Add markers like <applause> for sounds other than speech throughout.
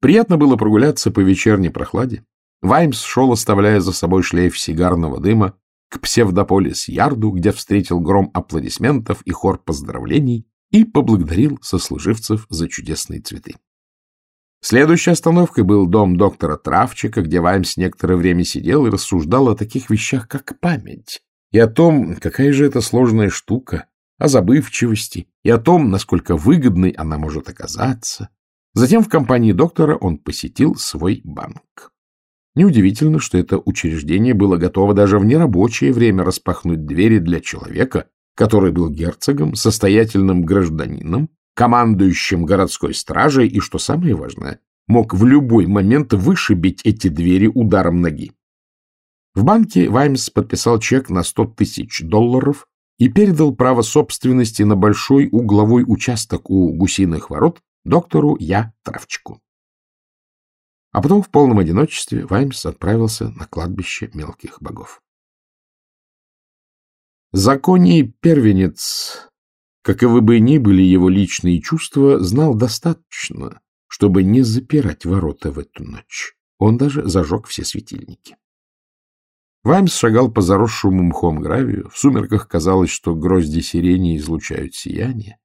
Приятно было прогуляться по вечерней прохладе. Ваймс шел, оставляя за собой шлейф сигарного дыма, к псевдополис-ярду, где встретил гром аплодисментов и хор поздравлений и поблагодарил сослуживцев за чудесные цветы. Следующей остановкой был дом доктора Травчика, где Ваймс некоторое время сидел и рассуждал о таких вещах, как память, и о том, какая же это сложная штука, о забывчивости, и о том, насколько выгодной она может оказаться. Затем в компании доктора он посетил свой банк. Неудивительно, что это учреждение было готово даже в нерабочее время распахнуть двери для человека, который был герцогом, состоятельным гражданином, командующим городской стражей и, что самое важное, мог в любой момент вышибить эти двери ударом ноги. В банке Ваймс подписал чек на 100 тысяч долларов и передал право собственности на большой угловой участок у гусиных ворот доктору Я Травчику. А потом в полном одиночестве Ваймс отправился на кладбище мелких богов. Законий первенец, каковы бы ни были его личные чувства, знал достаточно, чтобы не запирать ворота в эту ночь. Он даже зажег все светильники. Ваймс шагал по заросшему мхом гравию. В сумерках казалось, что грозди сирени излучают сияние.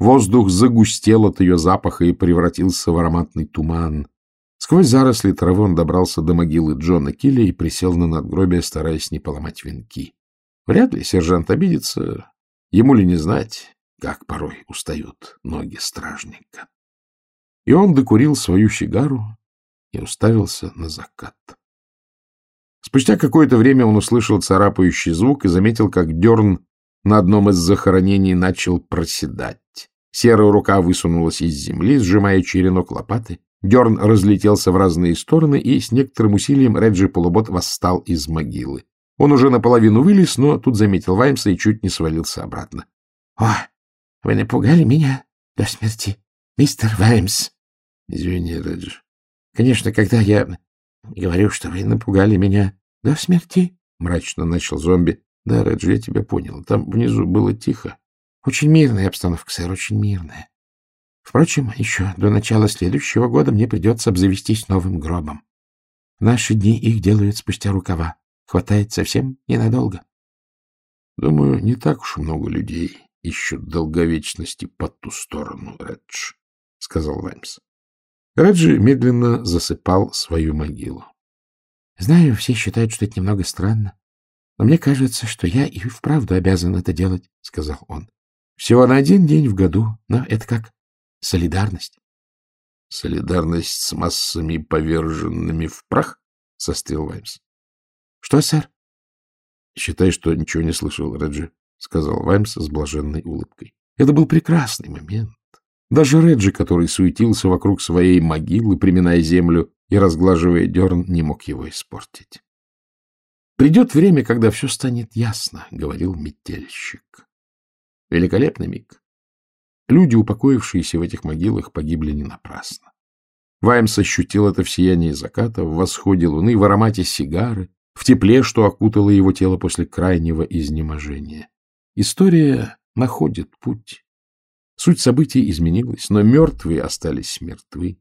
Воздух загустел от ее запаха и превратился в ароматный туман. Сквозь заросли травы он добрался до могилы Джона Килли и присел на надгробие, стараясь не поломать венки. Вряд ли сержант обидится, ему ли не знать, как порой устают ноги стражника. И он докурил свою сигару и уставился на закат. Спустя какое-то время он услышал царапающий звук и заметил, как дерн на одном из захоронений начал проседать. Серая рука высунулась из земли, сжимая черенок лопаты. Дерн разлетелся в разные стороны, и с некоторым усилием Реджи Полубот восстал из могилы. Он уже наполовину вылез, но тут заметил Ваймса и чуть не свалился обратно. — О, вы напугали меня до смерти, мистер Ваймс. — Извини, Реджи. — Конечно, когда я говорю, что вы напугали меня до смерти, — мрачно начал зомби. — Да, Реджи, я тебя понял. Там внизу было тихо. — Очень мирная обстановка, сэр, очень мирная. Впрочем, еще до начала следующего года мне придется обзавестись новым гробом. В наши дни их делают спустя рукава. Хватает совсем ненадолго. Думаю, не так уж много людей ищут долговечности по ту сторону, Редж, — сказал Ваймс. Реджи медленно засыпал свою могилу. — Знаю, все считают, что это немного странно, но мне кажется, что я и вправду обязан это делать, — сказал он. — Всего на один день в году, но это как Солидарность. — Солидарность с массами, поверженными в прах? — сострил Ваймс. — Что, сэр? — Считай, что ничего не слышал, Реджи, — сказал Ваймс с блаженной улыбкой. Это был прекрасный момент. Даже Реджи, который суетился вокруг своей могилы, приминая землю и разглаживая дерн, не мог его испортить. «Придет время, когда все станет ясно», — говорил метельщик. Великолепный миг. Люди, упокоившиеся в этих могилах, погибли не напрасно. Ваймс ощутил это в сиянии заката, в восходе луны, в аромате сигары, в тепле, что окутало его тело после крайнего изнеможения. История находит путь. Суть событий изменилась, но мертвые остались мертвы.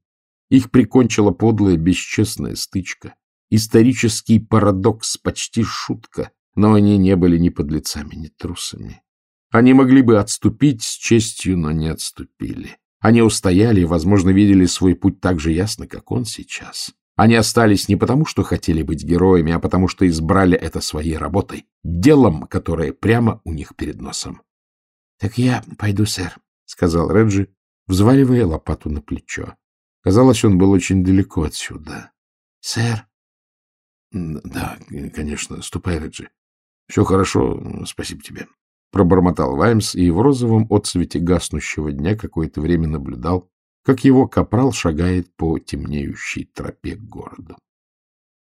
Их прикончила подлая бесчестная стычка. Исторический парадокс, почти шутка, но они не были ни подлецами, ни трусами. Они могли бы отступить с честью, но не отступили. Они устояли и, возможно, видели свой путь так же ясно, как он сейчас. Они остались не потому, что хотели быть героями, а потому, что избрали это своей работой, делом, которое прямо у них перед носом. — Так я пойду, сэр, — сказал Реджи, взваливая лопату на плечо. Казалось, он был очень далеко отсюда. — Сэр? — Да, конечно, ступай, Реджи. Все хорошо, спасибо тебе. Пробормотал Ваймс и в розовом отсвете гаснущего дня какое-то время наблюдал, как его капрал шагает по темнеющей тропе к городу.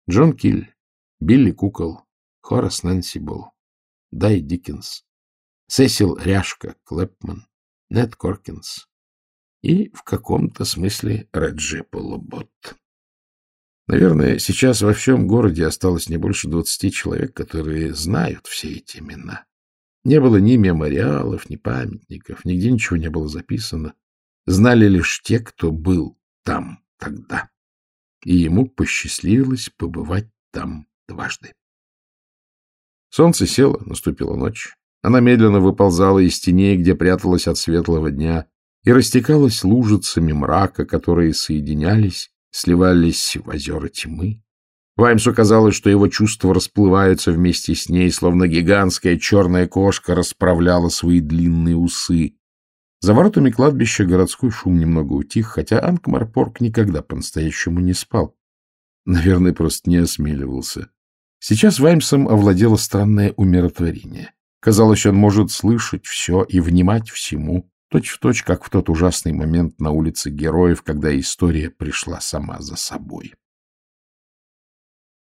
Джон Киль, Билли Кукол, Хорас Нэнси Болл, Дай Диккенс, Сесил Ряшка Клэпман, Нед Коркинс и, в каком-то смысле, Реджи Полубот. Наверное, сейчас во всем городе осталось не больше двадцати человек, которые знают все эти имена. Не было ни мемориалов, ни памятников, нигде ничего не было записано. Знали лишь те, кто был там никогда. И ему посчастливилось побывать там дважды. Солнце село, наступила ночь. Она медленно выползала из теней, где пряталась от светлого дня, и растекалась лужицами мрака, которые соединялись, сливались в озера тьмы. Ваймсу казалось, что его чувства расплываются вместе с ней, словно гигантская черная кошка расправляла свои длинные усы. За воротами кладбища городской шум немного утих, хотя Анкмарпорг никогда по-настоящему не спал. Наверное, просто не осмеливался. Сейчас Ваймсом овладело странное умиротворение. Казалось, он может слышать все и внимать всему, точь-в-точь, точь, как в тот ужасный момент на улице героев, когда история пришла сама за собой.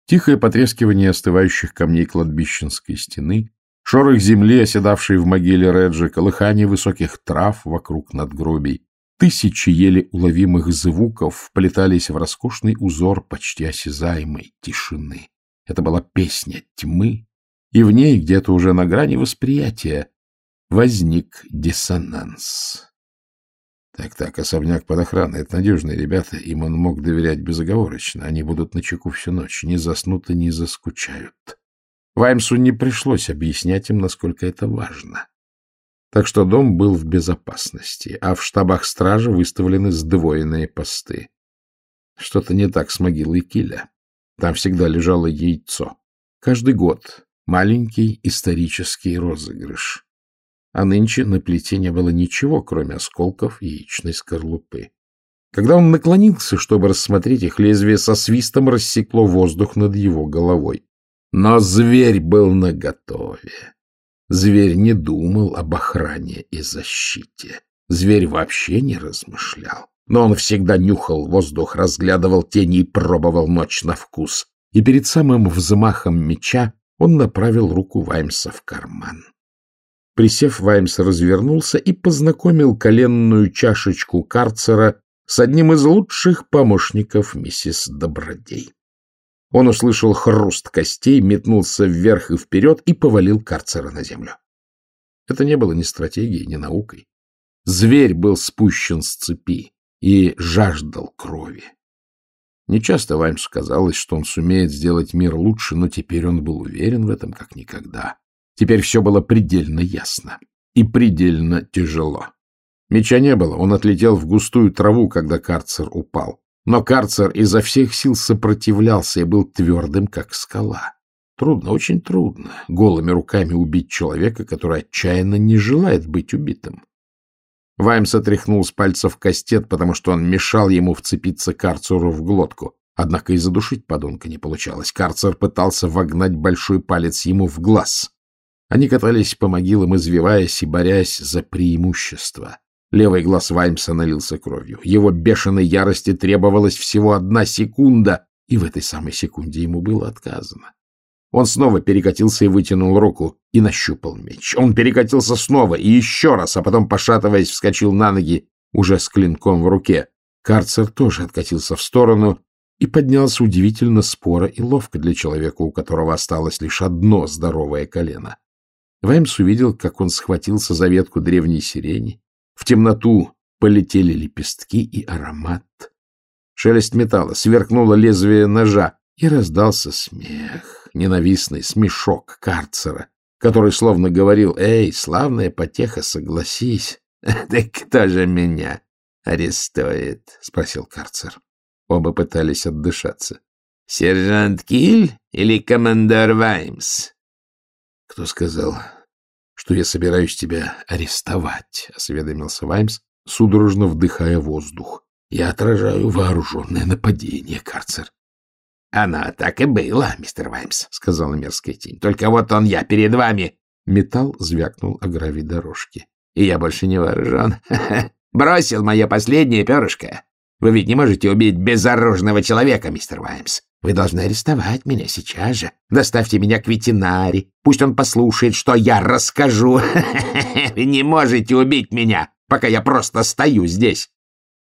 Тихое потрескивание остывающих камней кладбищенской стены, шорох земли, оседавшей в могиле Реджи, колыхание высоких трав вокруг надгробий, тысячи еле уловимых звуков вплетались в роскошный узор почти осязаемой тишины. Это была песня тьмы, и в ней, где-то уже на грани восприятия, возник диссонанс. Так-так, особняк под охраной. Это надежные ребята, им он мог доверять безоговорочно. Они будут на чеку всю ночь, не заснут и не заскучают. Ваймсу не пришлось объяснять им, насколько это важно. Так что дом был в безопасности, а в штабах стражи выставлены сдвоенные посты. Что-то не так с могилой Киля. Там всегда лежало яйцо. Каждый год маленький исторический розыгрыш а нынче на плите не было ничего, кроме осколков яичной скорлупы. Когда он наклонился, чтобы рассмотреть их, лезвие со свистом рассекло воздух над его головой. Но зверь был наготове. Зверь не думал об охране и защите. Зверь вообще не размышлял. Но он всегда нюхал воздух, разглядывал тени и пробовал ночь на вкус. И перед самым взмахом меча он направил руку Ваймса в карман. Присев, Ваймс развернулся и познакомил коленную чашечку карцера с одним из лучших помощников миссис Добродей. Он услышал хруст костей, метнулся вверх и вперед и повалил карцера на землю. Это не было ни стратегией, ни наукой. Зверь был спущен с цепи и жаждал крови. Нечасто Ваймсу казалось, что он сумеет сделать мир лучше, но теперь он был уверен в этом как никогда. Теперь все было предельно ясно и предельно тяжело. Меча не было, он отлетел в густую траву, когда карцер упал. Но карцер изо всех сил сопротивлялся и был твердым, как скала. Трудно, очень трудно голыми руками убить человека, который отчаянно не желает быть убитым. Ваймс отряхнул с пальцев кастет, потому что он мешал ему вцепиться карцеру в глотку. Однако и задушить подонка не получалось. Карцер пытался вогнать большой палец ему в глаз. Они катались по могилам, извиваясь и борясь за преимущество. Левый глаз Ваймса налился кровью. Его бешеной ярости требовалась всего одна секунда, и в этой самой секунде ему было отказано. Он снова перекатился и вытянул руку, и нащупал меч. Он перекатился снова и еще раз, а потом, пошатываясь, вскочил на ноги, уже с клинком в руке. Карцер тоже откатился в сторону и поднялся удивительно споро и ловко для человека, у которого осталось лишь одно здоровое колено. Ваймс увидел, как он схватился за ветку древней сирени. В темноту полетели лепестки и аромат. Шелест металла, сверкнуло лезвие ножа, и раздался смех, ненавистный смешок карцера, который словно говорил, «Эй, славная потеха, согласись!» <laughs> «Да кто же меня арестует?» — спросил карцер. Оба пытались отдышаться. «Сержант Киль или командор Ваймс?» Кто сказал, что я собираюсь тебя арестовать? — осведомился Ваймс, судорожно вдыхая воздух. — Я отражаю вооруженное нападение, карцер. — Оно так и было, мистер Ваймс, — сказала мерзкая тень. — Только вот он я перед вами. Металл звякнул о гравий дорожки. — И я больше не вооружен. <laughs> Бросил мое последнее перышко. Вы ведь не можете убить безоружного человека, мистер Ваймс. Вы должны арестовать меня сейчас же. Доставьте меня к ветеринаре. Пусть он послушает, что я расскажу. <laughs> Вы не можете убить меня, пока я просто стою здесь.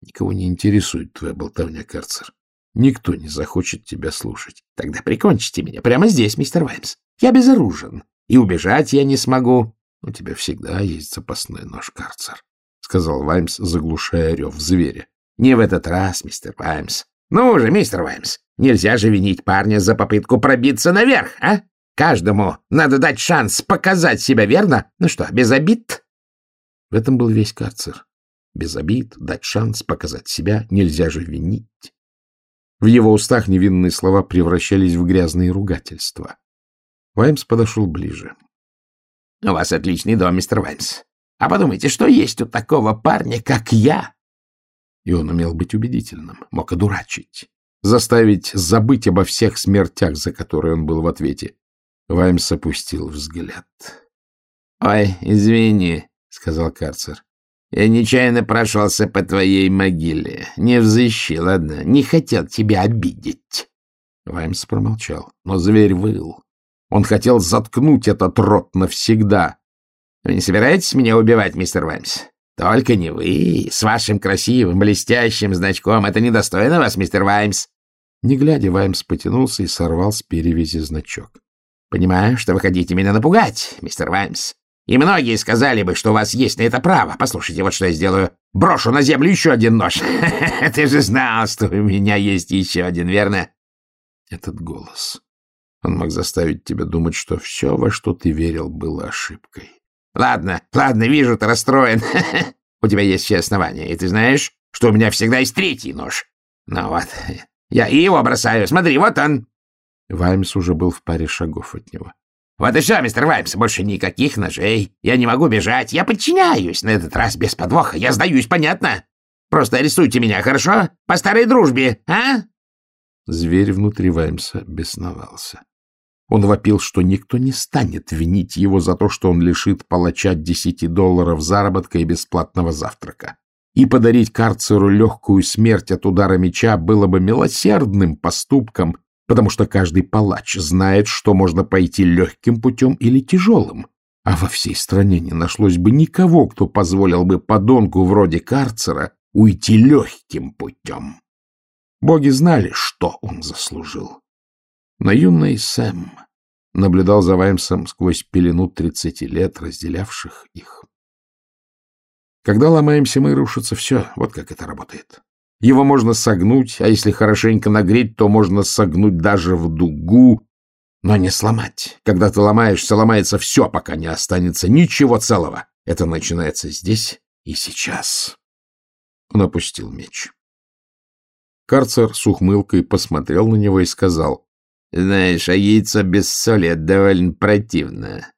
Никого не интересует твоя болтовня, карцер. Никто не захочет тебя слушать. Тогда прикончите меня прямо здесь, мистер Ваймс. Я безоружен, и убежать я не смогу. У тебя всегда есть запасной нож, карцер, — сказал Ваймс, заглушая рев зверя. Не в этот раз, мистер Ваймс. Ну же, мистер Ваймс, нельзя же винить парня за попытку пробиться наверх, а? Каждому надо дать шанс показать себя, верно? Ну что, без обид? В этом был весь карцер. Без обид, дать шанс показать себя, нельзя же винить. В его устах невинные слова превращались в грязные ругательства. Ваймс подошел ближе. — У вас отличный дом, мистер Ваймс. А подумайте, что есть у такого парня, как я? И он умел быть убедительным, мог одурачить, заставить забыть обо всех смертях, за которые он был в ответе. Ваймс опустил взгляд. — Ой, извини, — сказал карцер. — Я нечаянно прошелся по твоей могиле. Не взыщи, ладно? Не хотел тебя обидеть. Ваймс промолчал, но зверь выл. Он хотел заткнуть этот рот навсегда. — Вы не собираетесь меня убивать, мистер Ваймс? Только не вы, с вашим красивым, блестящим значком. Это недостойно вас, мистер Ваймс. Не глядя, Ваймс потянулся и сорвал с перевязи значок. — Понимаю, что вы хотите меня напугать, мистер Ваймс. И многие сказали бы, что у вас есть на это право. Послушайте, вот что я сделаю. Брошу на землю еще один нож. <laughs> Ты же знал, что у меня есть еще один, верно? Этот голос. Он мог заставить тебя думать, что все, во что ты верил, было ошибкой. Ладно, ладно, вижу, ты расстроен. <laughs> У тебя есть все основания, и ты знаешь, что у меня всегда есть третий нож. Ну вот, я и его бросаю. Смотри, вот он. Ваймс уже был в паре шагов от него. Вот и все, мистер Ваймс, больше никаких ножей. Я не могу бежать, я подчиняюсь. На этот раз без подвоха. Я сдаюсь, понятно? Просто арестуйте меня, хорошо? По старой дружбе, а? Зверь внутри Ваймса бесновался. Он вопил, что никто не станет винить его за то, что он лишит палача десяти долларов заработка и бесплатного завтрака. И подарить карцеру легкую смерть от удара меча было бы милосердным поступком, потому что каждый палач знает, что можно пойти легким путем или тяжелым. А во всей стране не нашлось бы никого, кто позволил бы подонку вроде карцера уйти легким путем. Боги знали, что он заслужил. Но юный Сэм наблюдал за Ваймсом сквозь пелену тридцати лет, разделявших их. Когда ломаемся мы, рушится все. Вот как это работает. Его можно согнуть, а если хорошенько нагреть, то можно согнуть даже в дугу, но не сломать. Когда ты ломаешься, ломается все, пока не останется ничего целого. Это начинается здесь и сейчас. Он опустил меч. Карцер с ухмылкой посмотрел на него и сказал, знаешь, а яйцо без соли — это довольно противно.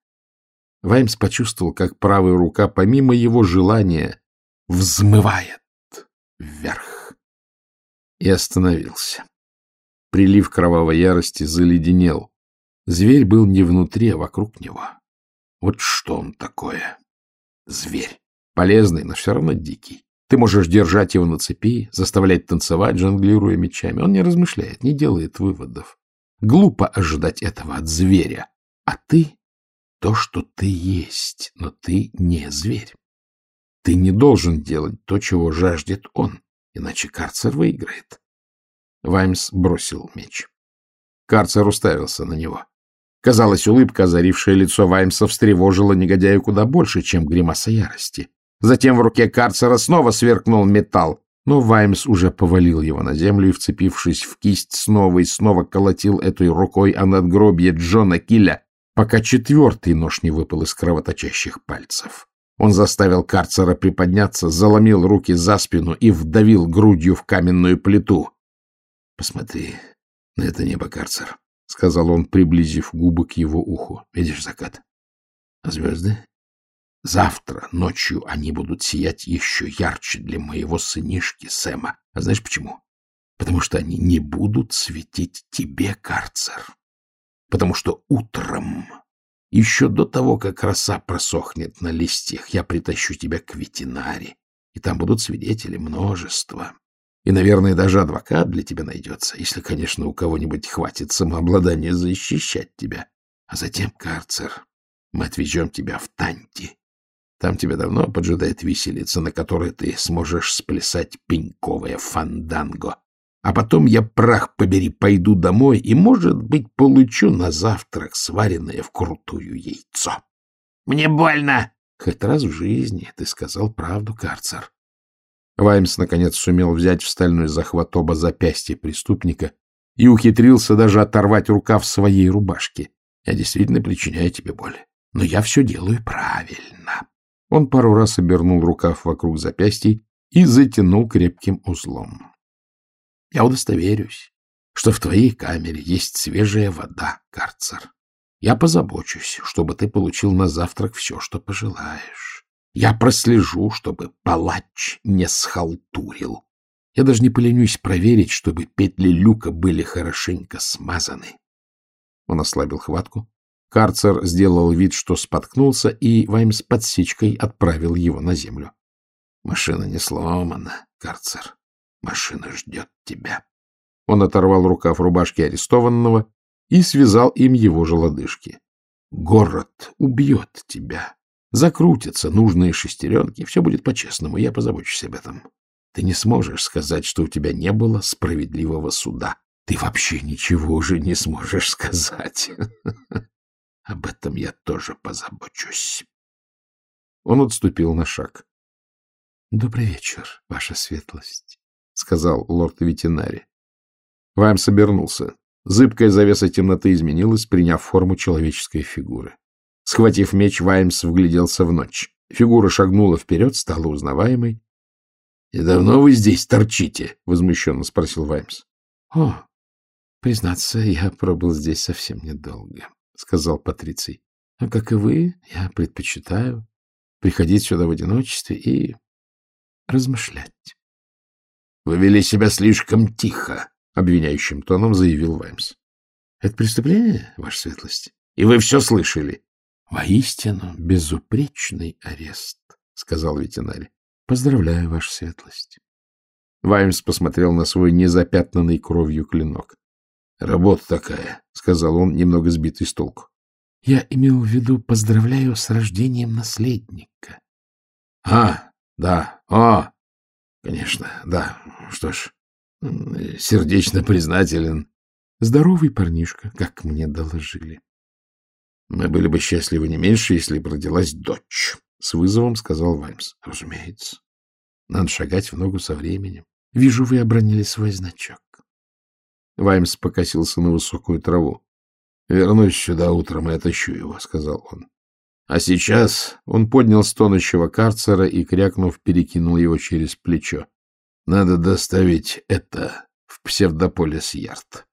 Ваймс почувствовал, как правая рука, помимо его желания, взмывает вверх. И остановился. Прилив кровавой ярости заледенел. Зверь был не внутри, а вокруг него. Вот что он такое. Зверь. Полезный, но все равно дикий. Ты можешь держать его на цепи, заставлять танцевать, жонглируя мечами. Он не размышляет, не делает выводов. Глупо ожидать этого от зверя. А ты — то, что ты есть, но ты не зверь. Ты не должен делать то, чего жаждет он, иначе карцер выиграет. Ваймс бросил меч. Карцер уставился на него. Казалось, улыбка, озарившая лицо Ваймса, встревожила негодяя куда больше, чем гримаса ярости. Затем в руке карцера снова сверкнул металл. Но Ваймс уже повалил его на землю и, вцепившись в кисть, снова и снова колотил этой рукой о надгробье Джона Килля, пока четвертый нож не выпал из кровоточащих пальцев. Он заставил карцера приподняться, заломил руки за спину и вдавил грудью в каменную плиту. — Посмотри на это небо, карцер, — сказал он, приблизив губы к его уху. — Видишь закат? А звезды? Завтра ночью они будут сиять еще ярче для моего сынишки Сэма. А знаешь почему? Потому что они не будут светить тебе, карцер. Потому что утром, еще до того, как роса просохнет на листьях, я притащу тебя к ветеринаре, и там будут свидетели множество. И, наверное, даже адвокат для тебя найдется, если, конечно, у кого-нибудь хватит самообладания защищать тебя. А затем, карцер, мы отвезем тебя в Танти там тебя давно поджидает виселица, на которой ты сможешь сплясать пеньковое фанданго. А потом я, прах побери, пойду домой и, может быть, получу на завтрак сваренное вкрутую яйцо. — Мне больно! — Хоть раз в жизни ты сказал правду, карцер. Ваймс, наконец, сумел взять в стальной захват оба запястья преступника и ухитрился даже оторвать рукав своей рубашки. Я действительно причиняю тебе боль, но я все делаю правильно. Он пару раз обернул рукав вокруг запястья и затянул крепким узлом. Я удостоверюсь, что в твоей камере есть свежая вода, карцер. Я позабочусь, чтобы ты получил на завтрак все, что пожелаешь. Я прослежу, чтобы палач не схалтурил. Я даже не поленюсь проверить, чтобы петли люка были хорошенько смазаны. Он ослабил хватку. Карцер сделал вид, что споткнулся, и Ваймс подсечкой отправил его на землю. — Машина не сломана, Карцер. Машина ждет тебя. Он оторвал рукав рубашки арестованного и связал им его же лодыжки. Город убьет тебя. Закрутятся нужные шестеренки. Все будет по-честному. Я позабочусь об этом. Ты не сможешь сказать, что у тебя не было справедливого суда. Ты вообще ничего уже не сможешь сказать. <laughs> Об этом я тоже позабочусь. Он отступил на шаг. — Добрый вечер, ваша светлость, — сказал лорд ветеринари. Ваймс обернулся. Зыбкая завеса темноты изменилась, приняв форму человеческой фигуры. Схватив меч, Ваймс вгляделся в ночь. Фигура шагнула вперед, стала узнаваемой. — И давно вы здесь торчите? — возмущенно спросил Ваймс. — О, признаться, я пробыл здесь совсем недолго, — сказал Патриций. — А как и вы, я предпочитаю приходить сюда в одиночестве и размышлять. — Вы вели себя слишком тихо, — обвиняющим тоном заявил Ваймс. — Это преступление, ваша светлость? И вы все слышали? — Воистину безупречный арест, — сказал ветеринарий. — Поздравляю, ваша светлость. Ваймс посмотрел на свой незапятнанный кровью клинок. — Работа такая, — сказал он, немного сбитый с толку. — Я имел в виду поздравляю с рождением наследника. — А, да, о, Конечно, да. Что ж, сердечно признателен. Здоровый парнишка, как мне доложили. Мы были бы счастливы не меньше, если бы родилась дочь, — с вызовом сказал Ваймс. — Разумеется. Надо шагать в ногу со временем. Вижу, вы обронили свой значок. Ваймс покосился на высокую траву. — Вернусь сюда утром и отыщу его, — сказал он. А сейчас он поднял стонущего карцера и, крякнув, перекинул его через плечо. Надо доставить это в псевдополис Ярд.